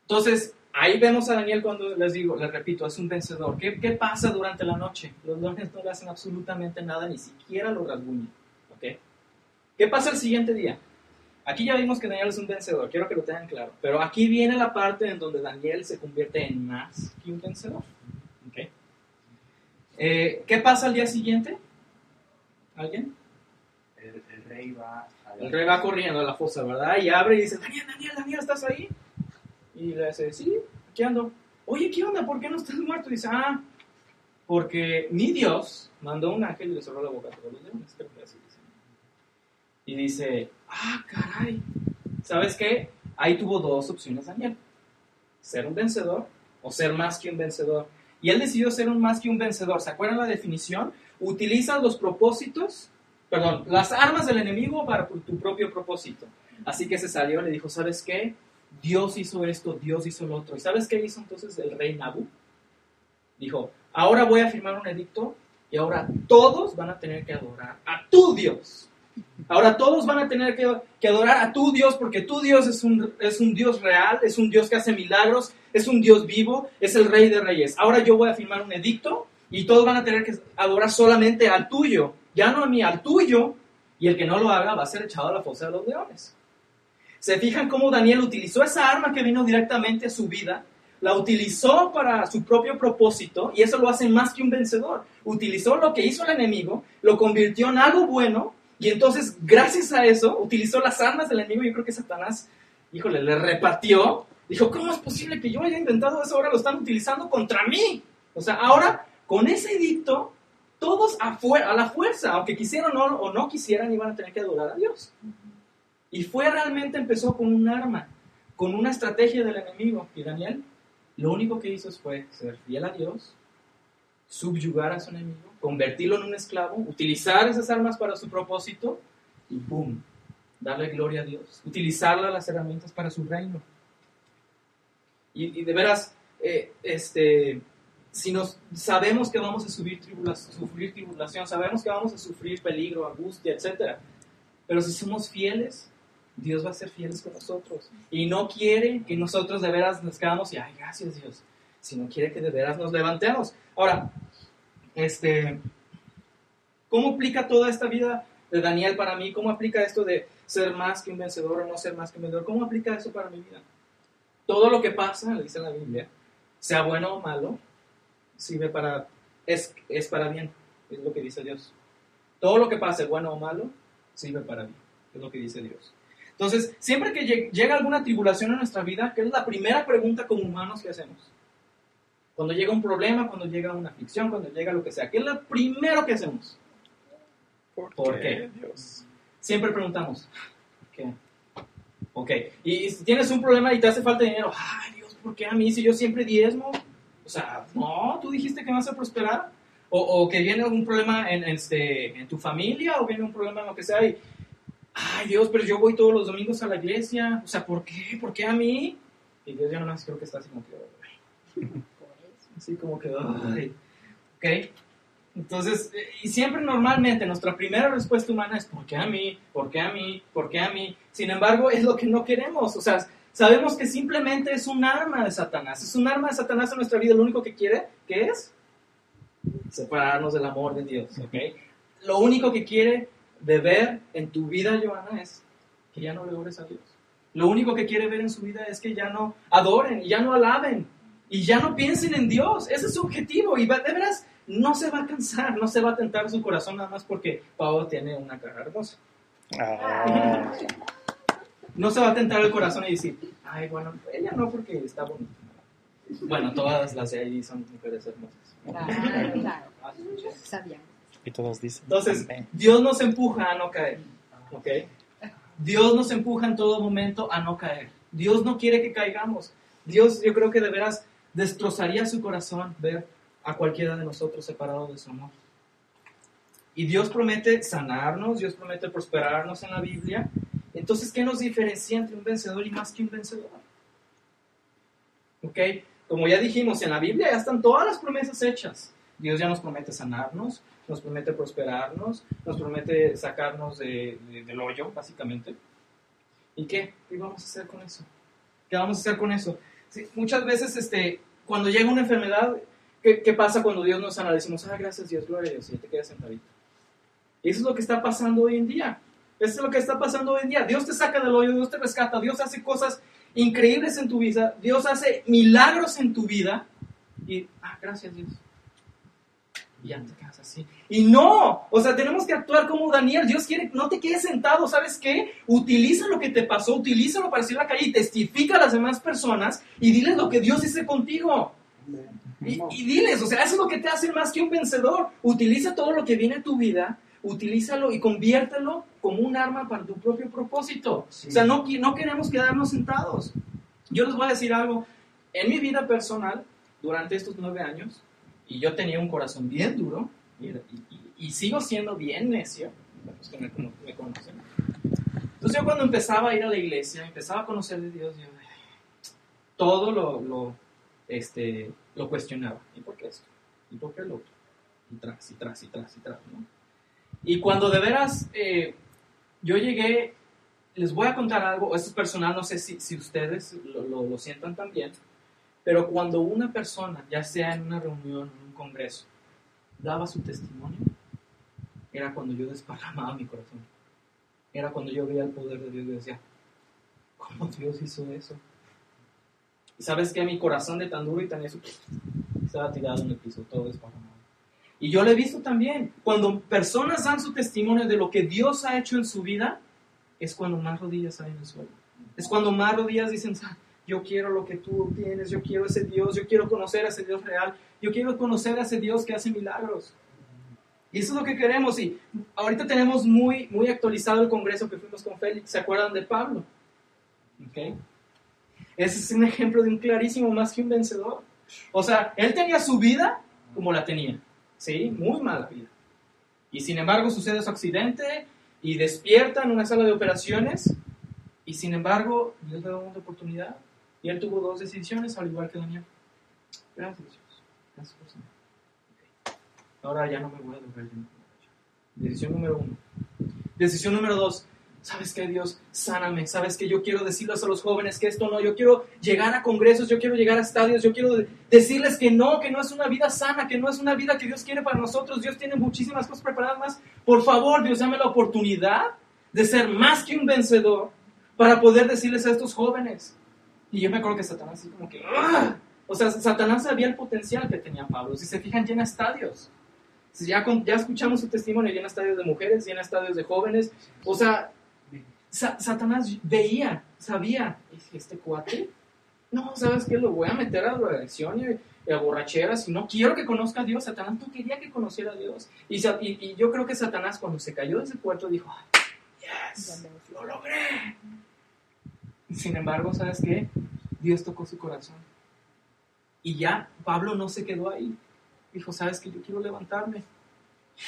Entonces, ahí vemos a Daniel cuando les digo, les repito, es un vencedor. ¿Qué, qué pasa durante la noche? Los leones no le hacen absolutamente nada, ni siquiera lo rasguñan. ¿ok? ¿Qué pasa el siguiente día? Aquí ya vimos que Daniel es un vencedor, quiero que lo tengan claro. Pero aquí viene la parte en donde Daniel se convierte en más que un vencedor. Eh, ¿Qué pasa al día siguiente? ¿Alguien? El, el rey va a El rey va corriendo a la fosa, ¿verdad? Y abre y dice, Daniel, Daniel, Daniel, ¿estás ahí? Y le dice, sí, aquí ando. Oye, ¿qué onda? ¿Por qué no estás muerto? Y dice, ah, porque mi Dios mandó un ángel y le cerró la boca a todos los dice. Y dice, ah, caray. ¿Sabes qué? Ahí tuvo dos opciones Daniel. Ser un vencedor o ser más que un vencedor. Y él decidió ser un más que un vencedor. ¿Se acuerdan la definición? Utiliza los propósitos, perdón, las armas del enemigo para tu propio propósito. Así que se salió y le dijo, ¿sabes qué? Dios hizo esto, Dios hizo lo otro. ¿Y sabes qué hizo entonces el rey Nabu? Dijo, ahora voy a firmar un edicto y ahora todos van a tener que adorar a tu Dios. Ahora todos van a tener que, adorar a tu Dios porque tu Dios es un, es un Dios real, es un Dios que hace milagros, es un Dios vivo, es el rey de reyes. Ahora yo voy a firmar un edicto y todos van a tener que adorar solamente al tuyo, ya no a mí, al tuyo, y el que no lo haga va a ser echado a la fosa de los leones. ¿Se fijan cómo Daniel utilizó esa arma que vino directamente a su vida? La utilizó para su propio propósito y eso lo hace más que un vencedor. Utilizó lo que hizo el enemigo, lo convirtió en algo bueno y entonces gracias a eso utilizó las armas del enemigo. Yo creo que Satanás, híjole, le repartió. Dijo, ¿cómo es posible que yo haya inventado eso? Ahora lo están utilizando contra mí. O sea, ahora con ese edicto, todos a, a la fuerza, aunque quisieran o no, o no quisieran, iban a tener que adorar a Dios. Y fue realmente, empezó con un arma, con una estrategia del enemigo. Y Daniel, lo único que hizo fue ser fiel a Dios, subyugar a su enemigo, convertirlo en un esclavo, utilizar esas armas para su propósito y ¡pum! Darle gloria a Dios, utilizar las herramientas para su reino. Y, de veras, eh, este, si nos sabemos que vamos a tribulación, sufrir tribulación, sabemos que vamos a sufrir peligro, angustia, etc. Pero si somos fieles, Dios va a ser fieles con nosotros. Y no quiere que nosotros de veras nos quedamos y, ay, gracias Dios, sino quiere que de veras nos levantemos. Ahora, este, ¿cómo aplica toda esta vida de Daniel para mí? ¿Cómo aplica esto de ser más que un vencedor o no ser más que un vencedor? ¿Cómo aplica eso para mi vida? Todo lo que pasa, le dice la Biblia, sea bueno o malo, sirve para, es, es para bien. Es lo que dice Dios. Todo lo que pase, bueno o malo, sirve para mí. Es lo que dice Dios. Entonces, siempre que lleg- llega alguna tribulación en nuestra vida, ¿qué es la primera pregunta como humanos que hacemos? Cuando llega un problema, cuando llega una aflicción, cuando llega lo que sea, ¿qué es lo primero que hacemos? ¿Por qué? Dios? Siempre preguntamos, ¿qué? Ok, y si tienes un problema y te hace falta dinero, ay Dios, ¿por qué a mí si yo siempre diezmo? O sea, no, tú dijiste que vas a prosperar. O, o que viene un problema en, este, en tu familia, o viene un problema en lo que sea, y, ay Dios, pero yo voy todos los domingos a la iglesia. O sea, ¿por qué? ¿Por qué a mí? Y Dios ya nomás creo que está así como que. Así como que, ay. Ok, entonces, eh, y siempre normalmente nuestra primera respuesta humana es ¿por qué a mí? ¿Por qué a mí? ¿Por qué a mí? Sin embargo, es lo que no queremos. O sea, sabemos que simplemente es un arma de Satanás. Es un arma de Satanás en nuestra vida. Lo único que quiere, ¿qué es? Separarnos del amor de Dios. ¿ok? Lo único que quiere de ver en tu vida, Joana, es que ya no le ores a Dios. Lo único que quiere ver en su vida es que ya no adoren y ya no alaben y ya no piensen en Dios. Ese es su objetivo. Y va- de veras, no se va a cansar, no se va a tentar su corazón nada más porque Pablo tiene una cara hermosa. Ah, No se va a tentar el corazón y decir, ay, bueno, ella no porque está bonita. Bueno, todas las de ahí son mujeres hermosas. Claro, claro. Sabíamos. y todos dicen. Entonces. Dios nos empuja a no caer. ¿Ok? Dios nos empuja en todo momento a no caer. Dios no quiere que caigamos. Dios, yo creo que de veras destrozaría su corazón ver a cualquiera de nosotros separado de su amor. Y Dios promete sanarnos, Dios promete prosperarnos en la Biblia. Entonces, ¿qué nos diferencia entre un vencedor y más que un vencedor? ¿Ok? Como ya dijimos, en la Biblia ya están todas las promesas hechas. Dios ya nos promete sanarnos, nos promete prosperarnos, nos promete sacarnos de- de- del hoyo, básicamente. ¿Y qué? ¿Qué vamos a hacer con eso? ¿Qué vamos a hacer con eso? Muchas veces, este, cuando llega una enfermedad, ¿qué, qué pasa cuando Dios nos sana? Decimos, ah, gracias Dios, gloria a Dios, y te quedas sentadito. Y eso es lo que está pasando hoy en día. Eso es lo que está pasando hoy en día. Dios te saca del hoyo, Dios te rescata, Dios hace cosas increíbles en tu vida, Dios hace milagros en tu vida. Y, ah, gracias Dios. Y ya te quedas así. Y no, o sea, tenemos que actuar como Daniel. Dios quiere, no te quedes sentado, ¿sabes qué? Utiliza lo que te pasó, utilízalo para salir a la calle y testifica a las demás personas y diles lo que Dios hizo contigo. Y, y diles, o sea, eso es lo que te hace más que un vencedor. Utiliza todo lo que viene a tu vida, utilízalo y conviértelo como un arma para tu propio propósito. Sí. O sea, no, no queremos quedarnos sentados. Yo les voy a decir algo. En mi vida personal, durante estos nueve años, y yo tenía un corazón bien duro, y, y- y- sigo siendo bien necio, los que me, me conocen. Entonces yo cuando empezaba a ir a la iglesia, empezaba a conocer de Dios, yo todo lo, lo, este, lo cuestionaba. ¿Y por qué esto? ¿Y por qué lo otro? Y tras, y tras, y tras, y tras, ¿no? Y cuando de veras eh, yo llegué, les voy a contar algo, esto es personal, no sé si, si ustedes lo, lo, lo sientan también, pero cuando una persona, ya sea en una reunión, en un congreso, daba su testimonio, era cuando yo desparramaba mi corazón. Era cuando yo veía el poder de Dios y decía, ¿cómo Dios hizo eso? Y sabes que mi corazón de tan duro y tan eso estaba tirado en el piso, todo desparramado. Y yo lo he visto también. Cuando personas dan su testimonio de lo que Dios ha hecho en su vida, es cuando más rodillas hay en el suelo. Es cuando más rodillas dicen, "Ah, yo quiero lo que tú tienes, yo quiero ese Dios, yo quiero conocer a ese Dios real, yo quiero conocer a ese Dios que hace milagros. Y eso es lo que queremos. Y ahorita tenemos muy, muy actualizado el congreso que fuimos con Félix. ¿Se acuerdan de Pablo? ¿Ok? Ese es un ejemplo de un clarísimo más que un vencedor. O sea, él tenía su vida como la tenía. ¿Sí? Muy mala vida. Y sin embargo sucede su accidente y despierta en una sala de operaciones. Y sin embargo, Dios le da una oportunidad. Y él tuvo dos decisiones, al igual que Daniel. Gracias, Dios. Gracias por ser. Ok. Ahora ya no me voy a doblar. Decisión número uno. Decisión número dos. ¿Sabes qué, Dios? Sáname. ¿Sabes que Yo quiero decirles a los jóvenes que esto no. Yo quiero llegar a congresos, yo quiero llegar a estadios, yo quiero de- decirles que no, que no es una vida sana, que no es una vida que Dios quiere para nosotros. Dios tiene muchísimas cosas preparadas más. Por favor, Dios, dame la oportunidad de ser más que un vencedor para poder decirles a estos jóvenes. Y yo me acuerdo que Satanás así como que... ¡ah! O sea, Satanás sabía el potencial que tenía Pablo. Si se fijan, llena estadios. Ya, con- ya escuchamos su testimonio, llena estadios de mujeres, llena estadios de jóvenes. O sea, Sa- Satanás veía, sabía, "Es que este cuate, no, ¿sabes qué? Lo voy a meter a drogadicción y, y a borracheras y no quiero que conozca a Dios. Satanás no quería que conociera a Dios. Y, y- y yo creo que Satanás cuando se cayó de ese cuarto dijo, yes, lo logré. Sin embargo, ¿sabes qué? Dios tocó su corazón. Y ya Pablo no se quedó ahí. Dijo, ¿sabes qué? Yo quiero levantarme.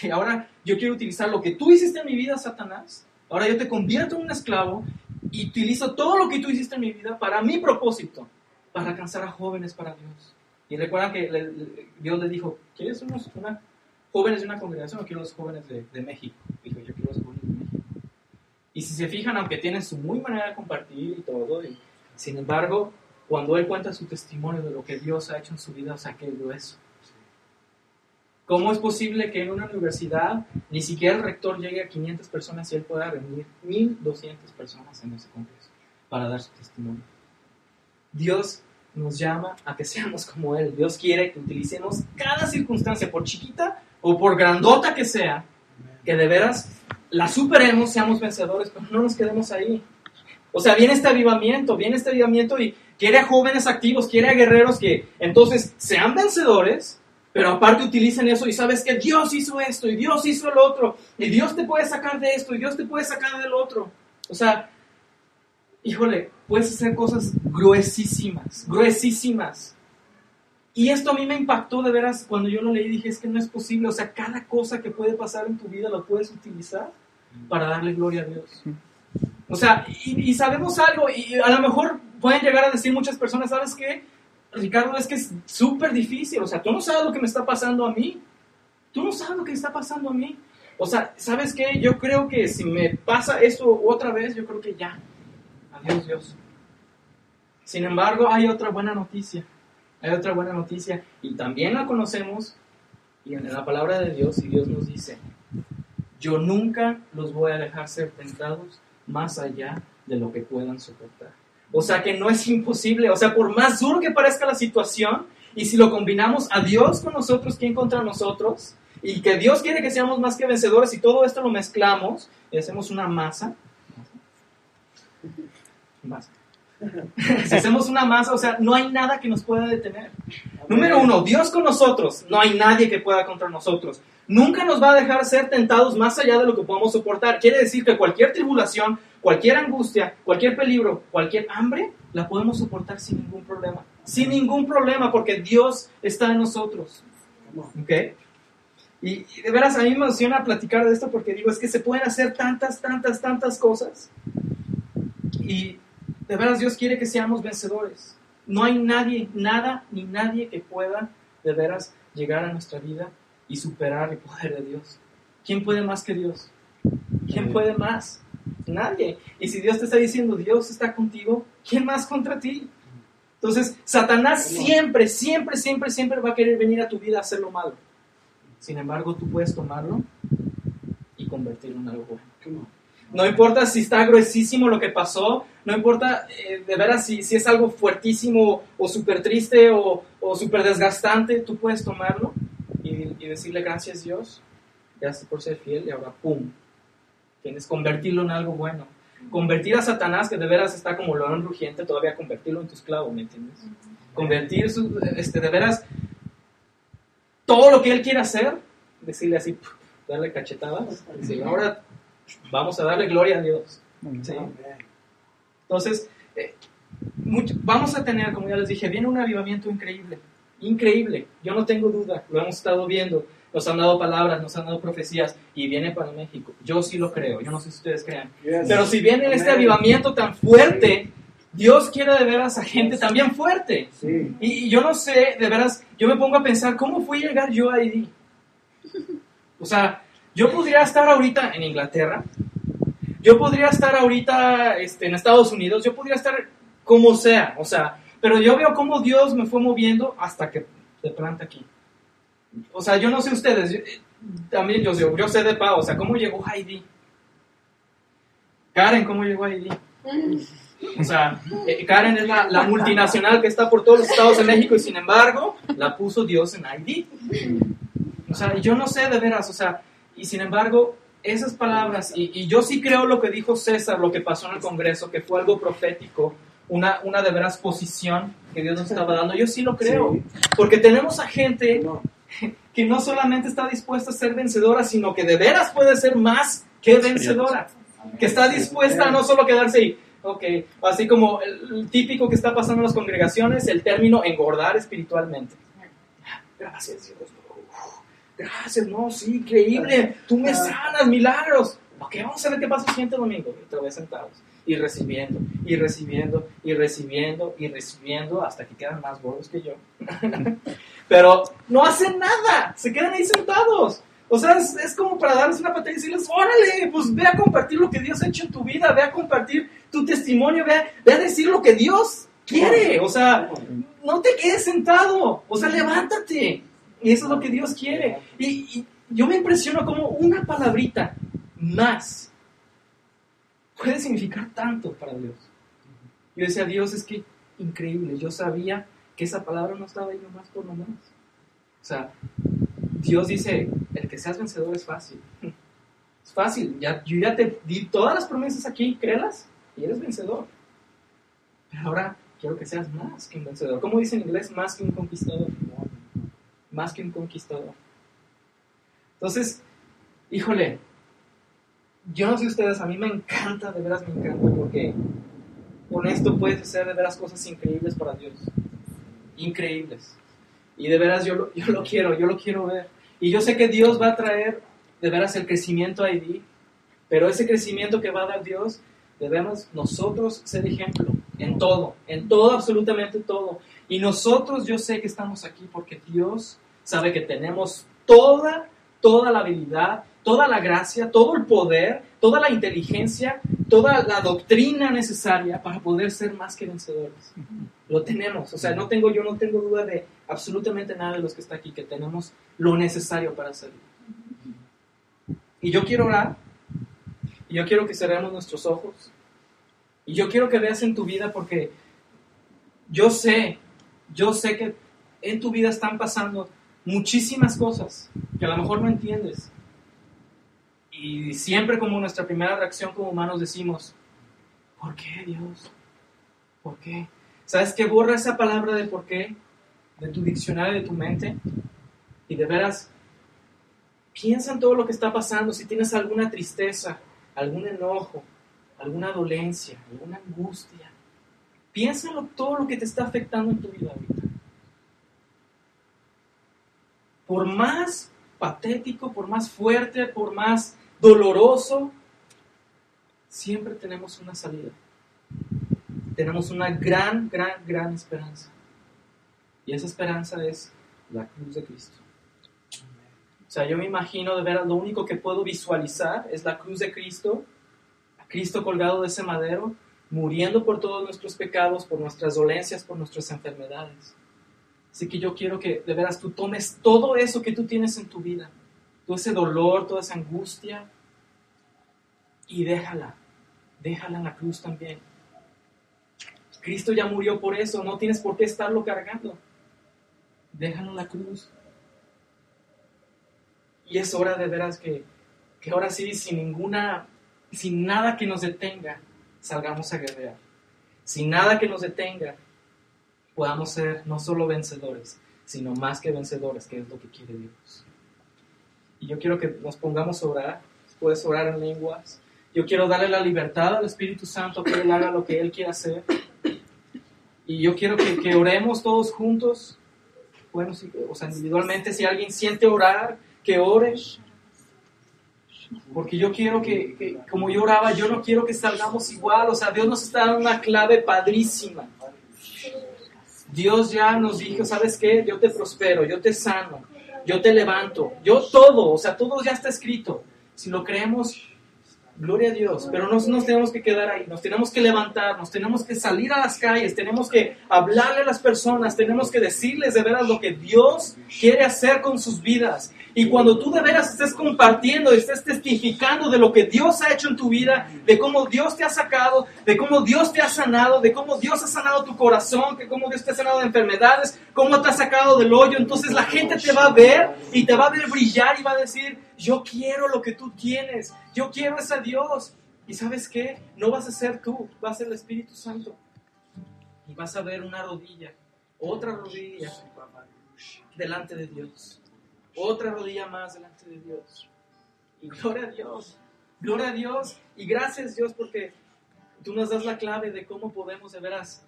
Y ahora yo quiero utilizar lo que tú hiciste en mi vida, Satanás. Ahora yo te convierto en un esclavo y utilizo todo lo que tú hiciste en mi vida para mi propósito, para alcanzar a jóvenes para Dios. Y recuerdan que Dios le dijo, ¿quieres unos jóvenes de una congregación o quiero los jóvenes de, de México? Dijo, yo quiero los jóvenes de México. Y si se fijan, aunque tienen su muy manera de compartir y todo, y, sin embargo, cuando él cuenta su testimonio de lo que Dios ha hecho en su vida, o sea, qué grueso. ¿Cómo es posible que en una universidad ni siquiera el rector llegue a 500 personas y él pueda reunir 1200 personas en ese congreso para dar su testimonio? Dios nos llama a que seamos como Él. Dios quiere que utilicemos cada circunstancia, por chiquita o por grandota que sea, que de veras la superemos, seamos vencedores, pero no nos quedemos ahí. O sea, viene este avivamiento, viene este avivamiento y quiere a jóvenes activos, quiere a guerreros que entonces sean vencedores, pero aparte utilicen eso y sabes que Dios hizo esto y Dios hizo el otro y Dios te puede sacar de esto y Dios te puede sacar del otro. O sea, híjole, puedes hacer cosas gruesísimas, gruesísimas. Y esto a mí me impactó de veras cuando yo lo leí, dije, es que no es posible. O sea, cada cosa que puede pasar en tu vida lo puedes utilizar para darle gloria a Dios. O sea, y, y sabemos algo, y a lo mejor pueden llegar a decir muchas personas, ¿sabes qué? Ricardo, es que es súper difícil. O sea, tú no sabes lo que me está pasando a mí. Tú no sabes lo que está pasando a mí. O sea, ¿sabes qué? Yo creo que si me pasa esto otra vez, yo creo que ya. Adiós, Dios. Sin embargo, hay otra buena noticia. Hay otra buena noticia. Y también la conocemos. Y en la palabra de Dios, y Dios nos dice, yo nunca los voy a dejar ser tentados más allá de lo que puedan soportar. O sea que no es imposible. O sea, por más duro que parezca la situación, y si lo combinamos a Dios con nosotros, ¿quién contra nosotros? Y que Dios quiere que seamos más que vencedores, y todo esto lo mezclamos y hacemos una masa. Masa. Si hacemos una masa, o sea, no hay nada que nos pueda detener. Número uno, Dios con nosotros, no hay nadie que pueda contra nosotros. Nunca nos va a dejar ser tentados más allá de lo que podamos soportar. Quiere decir que cualquier tribulación, cualquier angustia, cualquier peligro, cualquier hambre, la podemos soportar sin ningún problema. Sin ningún problema, porque Dios está en nosotros. ¿Ok? Y, y de veras a mí me emociona platicar de esto porque digo, es que se pueden hacer tantas, tantas, tantas cosas. Y de veras Dios quiere que seamos vencedores. No hay nadie, nada ni nadie que pueda de veras llegar a nuestra vida y superar el poder de Dios. ¿Quién puede más que Dios? ¿Quién puede más? Nadie. Y si Dios te está diciendo, Dios está contigo, ¿quién más contra ti? Entonces, Satanás siempre, siempre, siempre, siempre va a querer venir a tu vida a hacer lo malo. Sin embargo, tú puedes tomarlo y convertirlo en algo bueno. No importa si está gruesísimo lo que pasó, no importa eh, de veras si, si es algo fuertísimo o súper triste o, o súper desgastante, tú puedes tomarlo y, y decirle gracias Dios, gracias por ser fiel y ahora ¡pum! Tienes convertirlo en algo bueno. Convertir a Satanás, que de veras está como león rugiente, todavía convertirlo en tu esclavo, ¿me entiendes? Convertir su, este, de veras todo lo que él quiere hacer, decirle así, darle cachetadas, decirle, ahora vamos a darle gloria a Dios. ¿sí? Entonces, eh, mucho- vamos a tener, como ya les dije, viene un avivamiento increíble, increíble, yo no tengo duda, lo hemos estado viendo, nos han dado palabras, nos han dado profecías, y viene para México, yo sí lo creo, yo no sé si ustedes crean, pero si viene este avivamiento tan fuerte, Dios quiere de veras a gente también fuerte. Sí. Y, y yo no sé, de veras, yo me pongo a pensar, ¿cómo fue llegar yo a ID? O sea, yo podría estar ahorita en Inglaterra, yo podría estar ahorita este, en Estados Unidos, yo podría estar como sea, o sea, pero yo veo cómo Dios me fue moviendo hasta que te planta aquí. O sea, yo no sé ustedes, yo- eh, también yo, yo, yo sé de Pau, o sea, ¿cómo llegó Heidi? Karen, ¿cómo llegó Heidi? O sea, eh, Karen es la, la multinacional que está por todos los estados de México y sin embargo la puso Dios en ID. O sea, yo no sé de veras, o sea, y sin embargo, esas palabras, y, y yo sí creo lo que dijo César, lo que pasó en el Congreso, que fue algo profético, una, una de veras posición que Dios nos estaba dando, yo sí lo creo, porque tenemos a gente No. que no solamente está dispuesta a ser vencedora, sino que de veras puede ser más que vencedora. Que está dispuesta a no solo quedarse ahí. Ok, así como el, el típico que está pasando en las congregaciones, el término engordar espiritualmente. Gracias, Dios. Gracias, no, sí, increíble. Tú me sanas, milagros. Ok, vamos a ver qué pasa el siguiente domingo. Y otra vez sentados. Y recibiendo, y recibiendo, y recibiendo, y recibiendo, hasta que quedan más gordos que yo. Pero no hacen nada, se quedan ahí sentados. O sea, es, es como para darles una patada y decirles, órale, pues ve a compartir lo que Dios ha hecho en tu vida, ve a compartir tu testimonio, ve a, ve a decir lo que Dios quiere. O sea, no te quedes sentado, o sea, levántate. Y eso es lo que Dios quiere. Y, yo me impresiono como una palabrita más puede significar tanto para Dios. Yo decía, Dios, es que increíble. Yo sabía que esa palabra no estaba ahí nomás por nomás. O sea, Dios dice, el que seas vencedor es fácil. Es fácil. Ya, yo ya te di todas las promesas aquí, créelas, y eres vencedor. Pero ahora quiero que seas más que un vencedor. ¿Cómo dice en inglés? Más que un conquistador. Más que un conquistador. Entonces, híjole, yo no sé ustedes, a mí me encanta, de veras me encanta, porque con esto puedes hacer de veras cosas increíbles para Dios. Increíbles. Y de veras yo lo, yo lo quiero, yo lo quiero ver. Y yo sé que Dios va a traer de veras el crecimiento a ID, pero ese crecimiento que va a dar Dios, debemos nosotros ser ejemplo en todo, en todo, absolutamente todo. Y nosotros yo sé que estamos aquí porque Dios sabe que tenemos toda, toda la habilidad, toda la gracia, todo el poder, toda la inteligencia, toda la doctrina necesaria para poder ser más que vencedores. Lo tenemos, o sea, no tengo, yo no tengo duda de absolutamente nada de los que está aquí, que tenemos lo necesario para hacerlo. Y yo quiero orar, y yo quiero que cerremos nuestros ojos, y yo quiero que veas en tu vida porque yo sé, yo sé que en tu vida están pasando muchísimas cosas que a lo mejor no entiendes. Y siempre como nuestra primera reacción como humanos decimos, ¿por qué Dios? ¿Por qué? ¿Sabes qué? Borra esa palabra de por qué de tu diccionario, de tu mente. Y de veras, piensa en todo lo que está pasando. Si tienes alguna tristeza, algún enojo, alguna dolencia, alguna angustia, piensa en lo- todo lo que te está afectando en tu vida ahorita. Por más patético, por más fuerte, por más doloroso, siempre tenemos una salida. Tenemos una gran, gran, gran esperanza. Y esa esperanza es la cruz de Cristo. O sea, yo me imagino de veras, lo único que puedo visualizar es la cruz de Cristo, a Cristo colgado de ese madero, muriendo por todos nuestros pecados, por nuestras dolencias, por nuestras enfermedades. Así que yo quiero que de veras tú tomes todo eso que tú tienes en tu vida, todo ese dolor, toda esa angustia, y déjala, déjala en la cruz también. Cristo ya murió por eso, no tienes por qué estarlo cargando. Déjalo en la cruz. Y es hora de veras que, que ahora sí, sin ninguna, sin nada que nos detenga, salgamos a guerrear. Sin nada que nos detenga, podamos ser no solo vencedores, sino más que vencedores, que es lo que quiere Dios. Y yo quiero que nos pongamos a orar, puedes orar en lenguas. Yo quiero darle la libertad al Espíritu Santo que Él haga lo que Él quiera hacer. Y yo quiero que, que oremos todos juntos. Bueno, sí, o sea, individualmente, si alguien siente orar, que ore. Porque yo quiero que, que, como yo oraba, yo no quiero que salgamos igual. O sea, Dios nos está dando una clave padrísima. Dios ya nos dijo, ¿sabes qué? Yo te prospero, yo te sano, yo te levanto, yo todo, o sea, todo ya está escrito. Si lo creemos, Gloria a Dios, pero no nos tenemos que quedar ahí, nos tenemos que levantar, nos tenemos que salir a las calles, tenemos que hablarle a las personas, tenemos que decirles de veras lo que Dios quiere hacer con sus vidas. Y cuando tú de veras estés compartiendo, estés testificando de lo que Dios ha hecho en tu vida, de cómo Dios te ha sacado, de cómo Dios te ha sanado, de cómo Dios ha sanado tu corazón, de cómo Dios te ha sanado de enfermedades, cómo te ha sacado del hoyo, entonces la gente te va a ver y te va a ver brillar y va a decir, yo quiero lo que tú tienes, yo quiero ese Dios. Y sabes qué, no vas a ser tú, va a ser el Espíritu Santo. Y vas a ver una rodilla, otra rodilla delante de Dios otra rodilla más delante de Dios. Y gloria a Dios, gloria a Dios y gracias Dios porque tú nos das la clave de cómo podemos de veras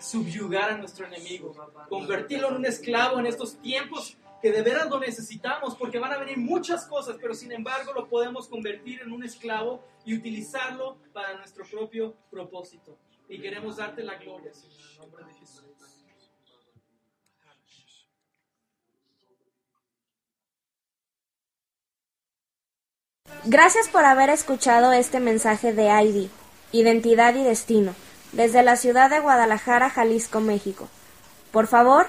subyugar a nuestro enemigo, convertirlo en un esclavo en estos tiempos que de veras lo necesitamos porque van a venir muchas cosas, pero sin embargo lo podemos convertir en un esclavo y utilizarlo para nuestro propio propósito. Y queremos darte la gloria, Señor, en nombre de Jesús. Gracias por haber escuchado este mensaje de ID, Identidad y Destino, desde la ciudad de Guadalajara, Jalisco, México. Por favor,